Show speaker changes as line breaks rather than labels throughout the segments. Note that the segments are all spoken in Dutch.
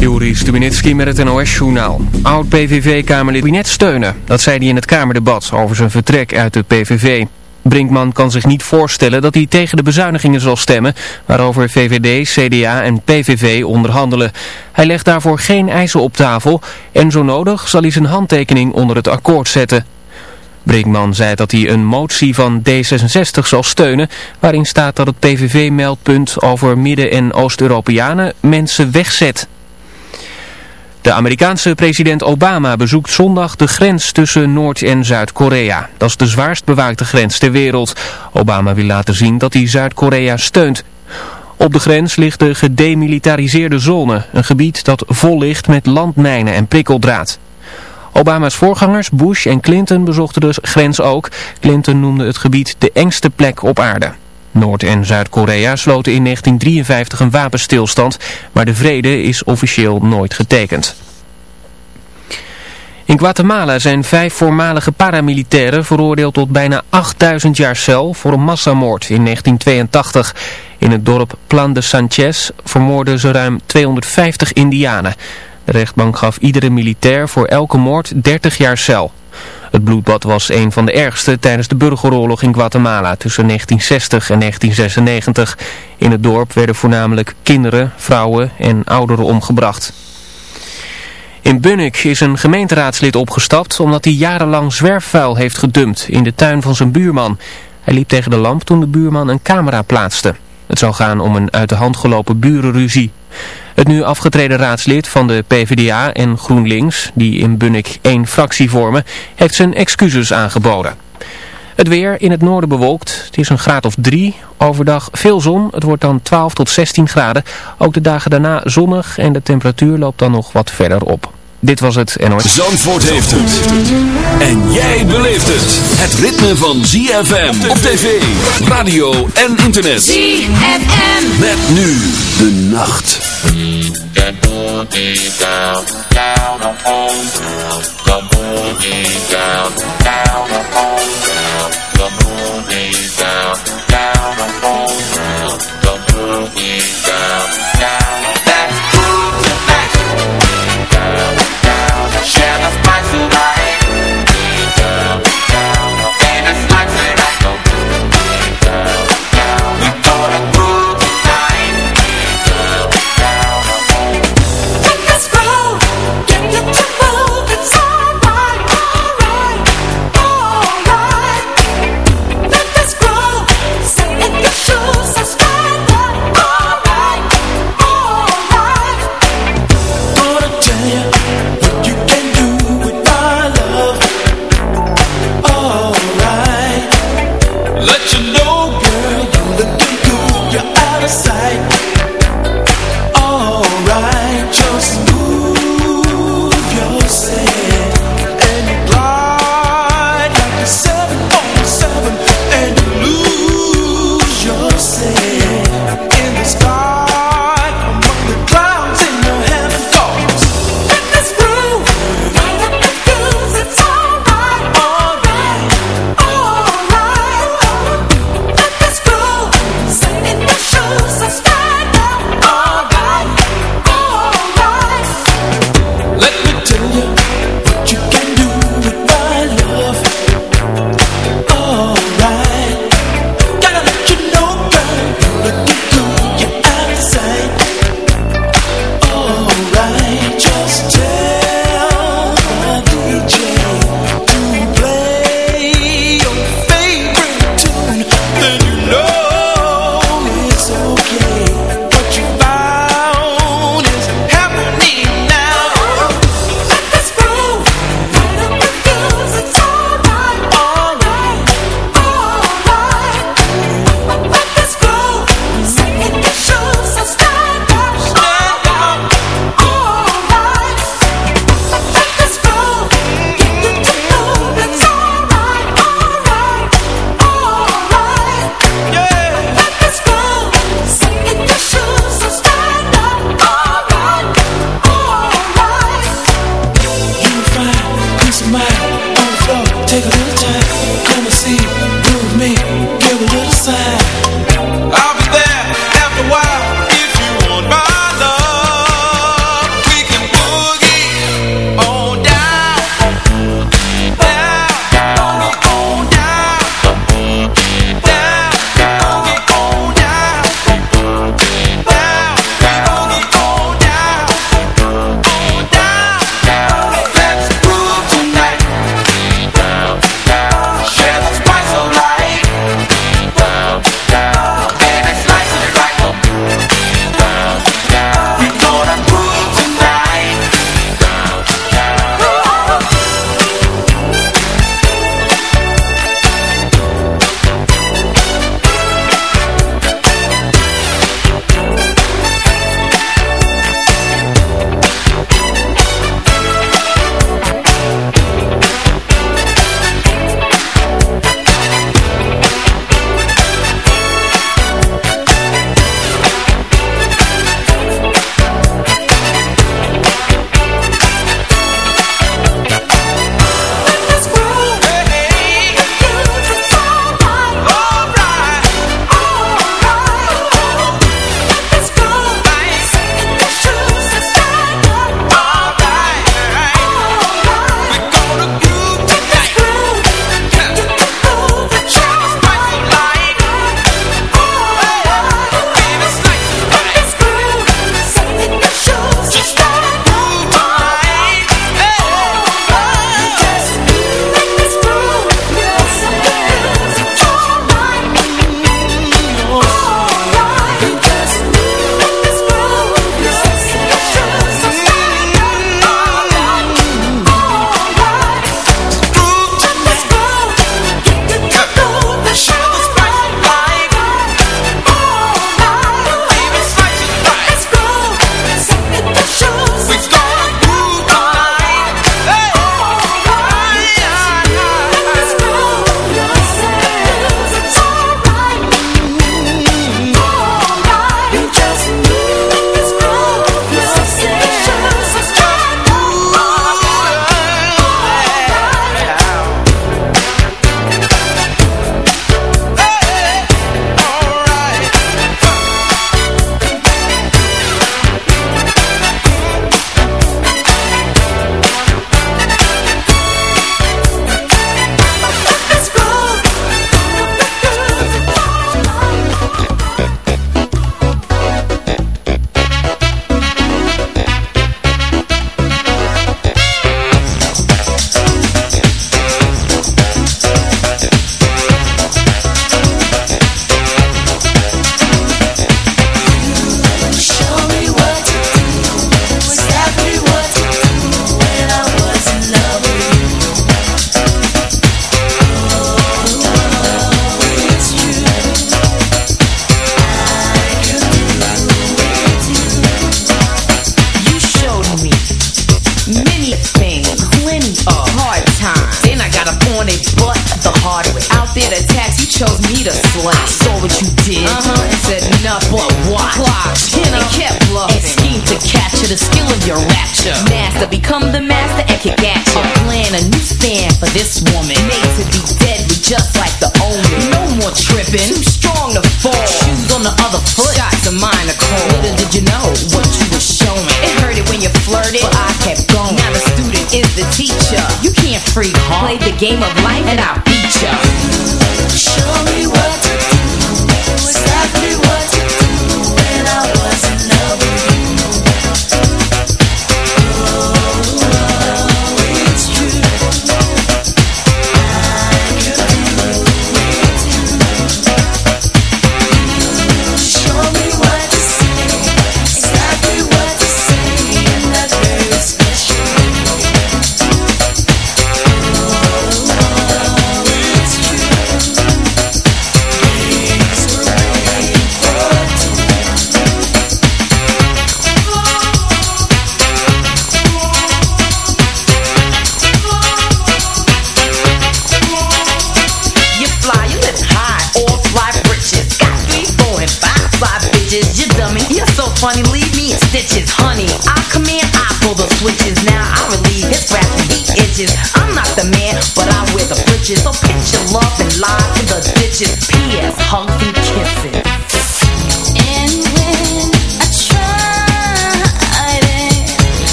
Juri Stubinitski met het NOS-journaal. Oud-PVV-kamerlid kabinet steunen. Dat zei hij in het Kamerdebat over zijn vertrek uit de PVV. Brinkman kan zich niet voorstellen dat hij tegen de bezuinigingen zal stemmen... waarover VVD, CDA en PVV onderhandelen. Hij legt daarvoor geen eisen op tafel... en zo nodig zal hij zijn handtekening onder het akkoord zetten. Brinkman zei dat hij een motie van D66 zal steunen... waarin staat dat het PVV-meldpunt over Midden- en Oost-Europeanen mensen wegzet... De Amerikaanse president Obama bezoekt zondag de grens tussen Noord- en Zuid-Korea. Dat is de zwaarst bewaakte grens ter wereld. Obama wil laten zien dat hij Zuid-Korea steunt. Op de grens ligt de gedemilitariseerde zone, een gebied dat vol ligt met landmijnen en prikkeldraad. Obama's voorgangers Bush en Clinton bezochten de grens ook. Clinton noemde het gebied de engste plek op aarde. Noord- en Zuid-Korea sloten in 1953 een wapenstilstand, maar de vrede is officieel nooit getekend. In Guatemala zijn vijf voormalige paramilitairen veroordeeld tot bijna 8000 jaar cel voor een massamoord in 1982. In het dorp Plan de Sanchez vermoorden ze ruim 250 indianen. De rechtbank gaf iedere militair voor elke moord 30 jaar cel. Het bloedbad was een van de ergste tijdens de burgeroorlog in Guatemala tussen 1960 en 1996. In het dorp werden voornamelijk kinderen, vrouwen en ouderen omgebracht. In Bunnik is een gemeenteraadslid opgestapt omdat hij jarenlang zwerfvuil heeft gedumpt in de tuin van zijn buurman. Hij liep tegen de lamp toen de buurman een camera plaatste. Het zou gaan om een uit de hand gelopen burenruzie. Het nu afgetreden raadslid van de PvdA en GroenLinks, die in Bunnik één fractie vormen, heeft zijn excuses aangeboden. Het weer in het noorden bewolkt. Het is een graad of 3. Overdag veel zon. Het wordt dan 12 tot 16 graden. Ook de dagen daarna zonnig en de temperatuur loopt dan nog wat verder op. Dit was het NOS.
Zandvoort heeft het. En jij beleeft het. Het ritme van ZFM op tv, radio en internet.
ZFM.
Met nu de nacht.
That boogie down, down upon down. The boogie down, down upon down. The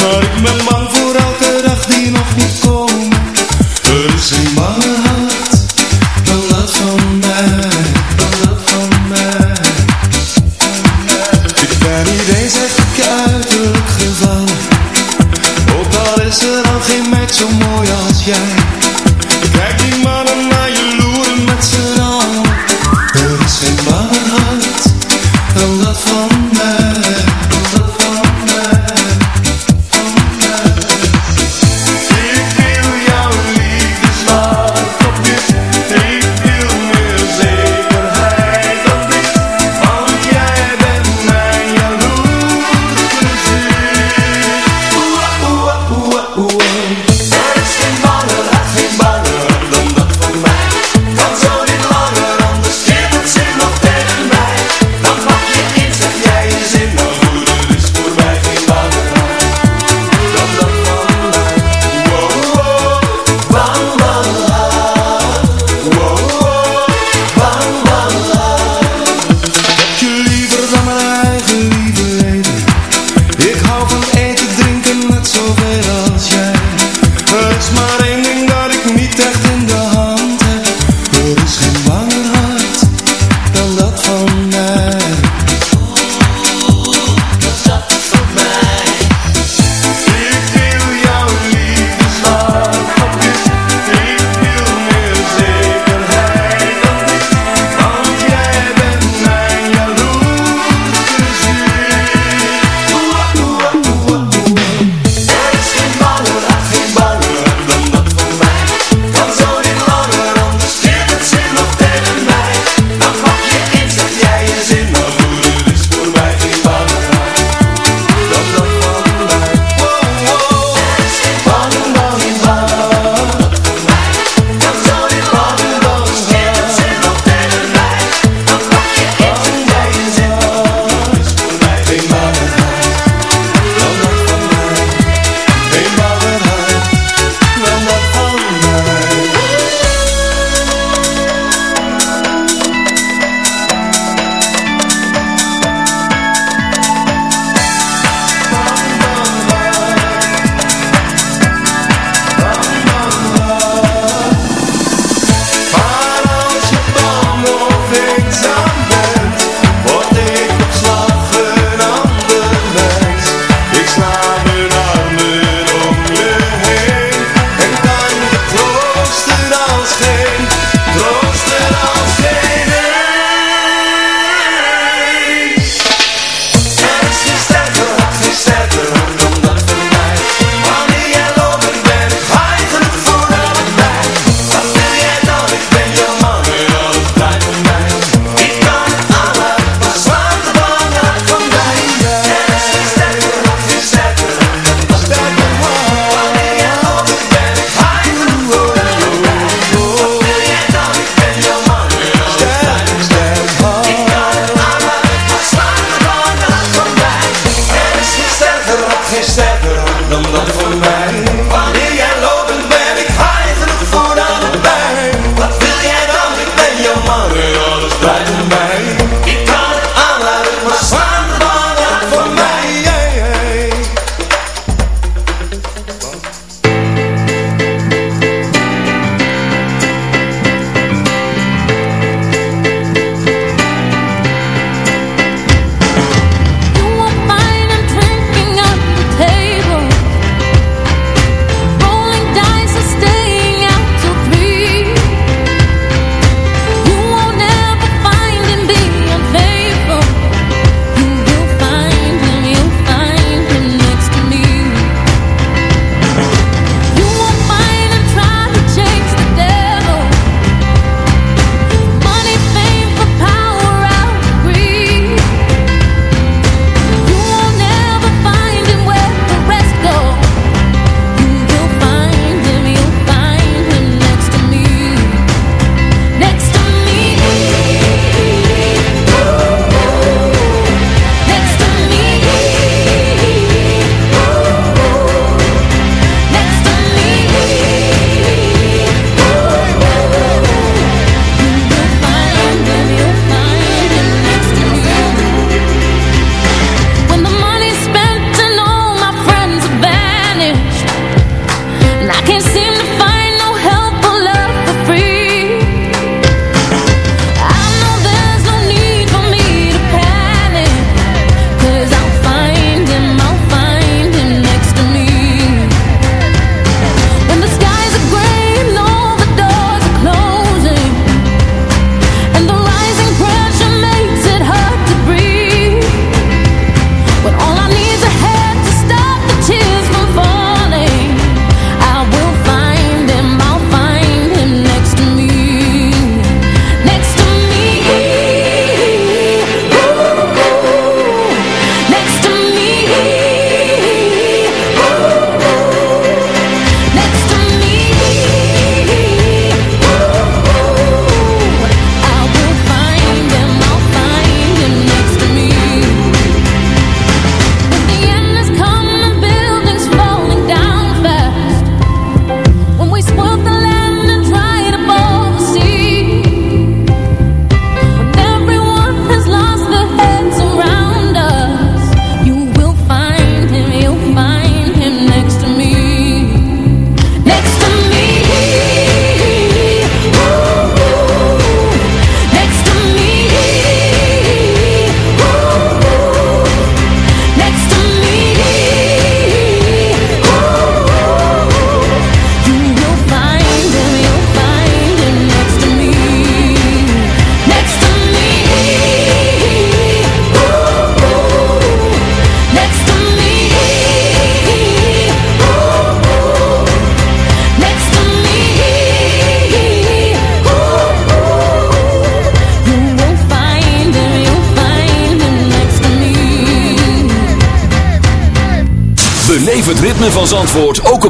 tarik memang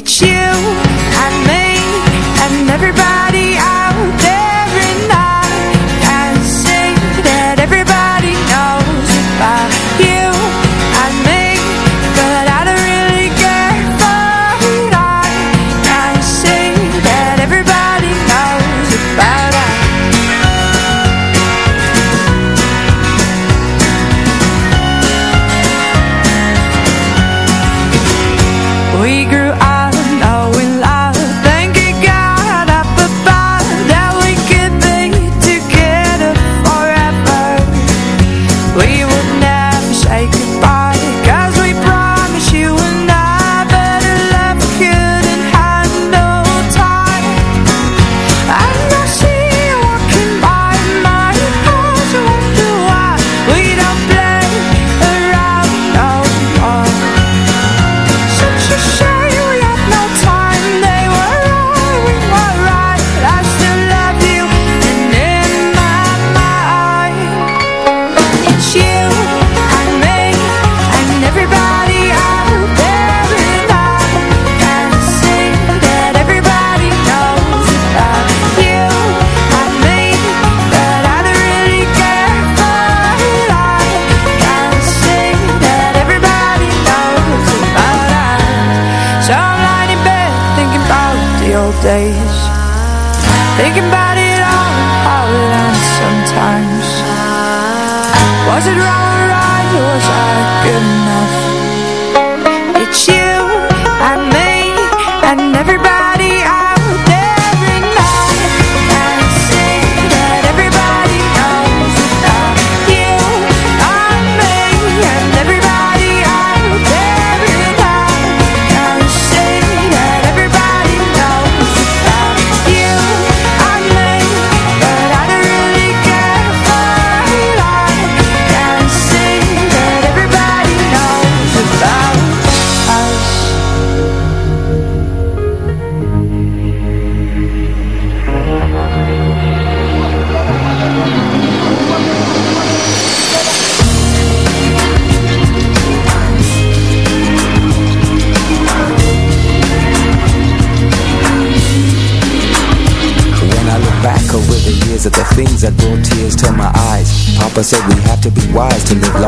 It's you.
to live life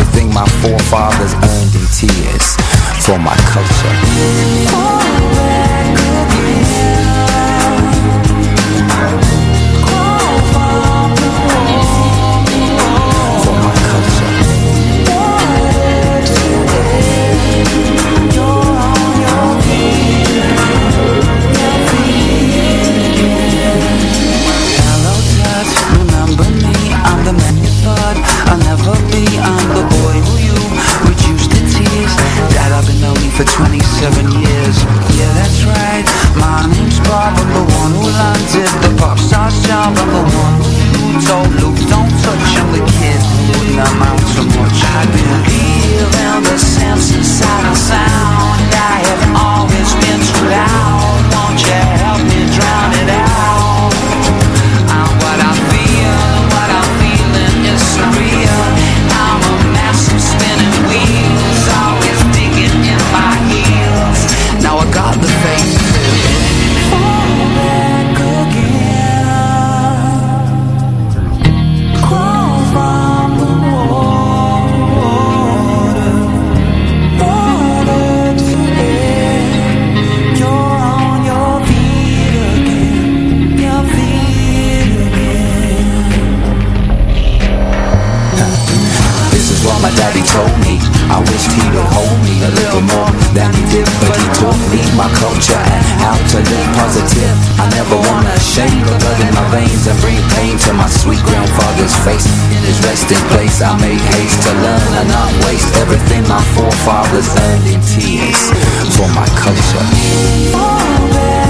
everything my forefathers earned in tears for my culture.
face is rest place. I make haste to learn and not waste Everything my forefathers earned in tears For my culture.